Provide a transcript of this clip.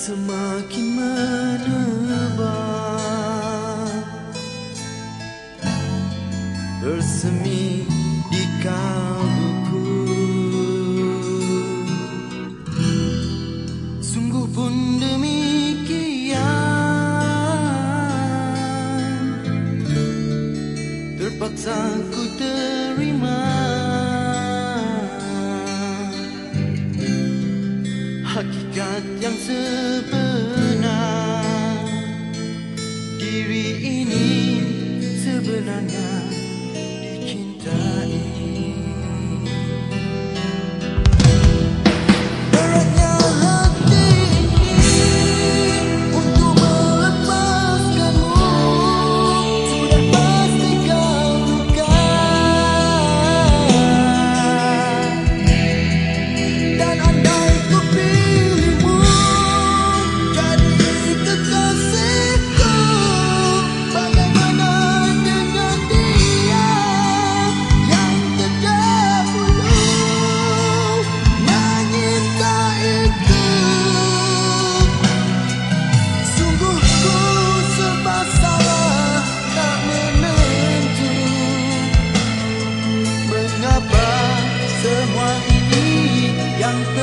semakin menebal Bersemi di kalbuku Sungguh pun demikian. Terpaksa ku terima Hakikat yang sebenar. Diri ini sebenarnya yang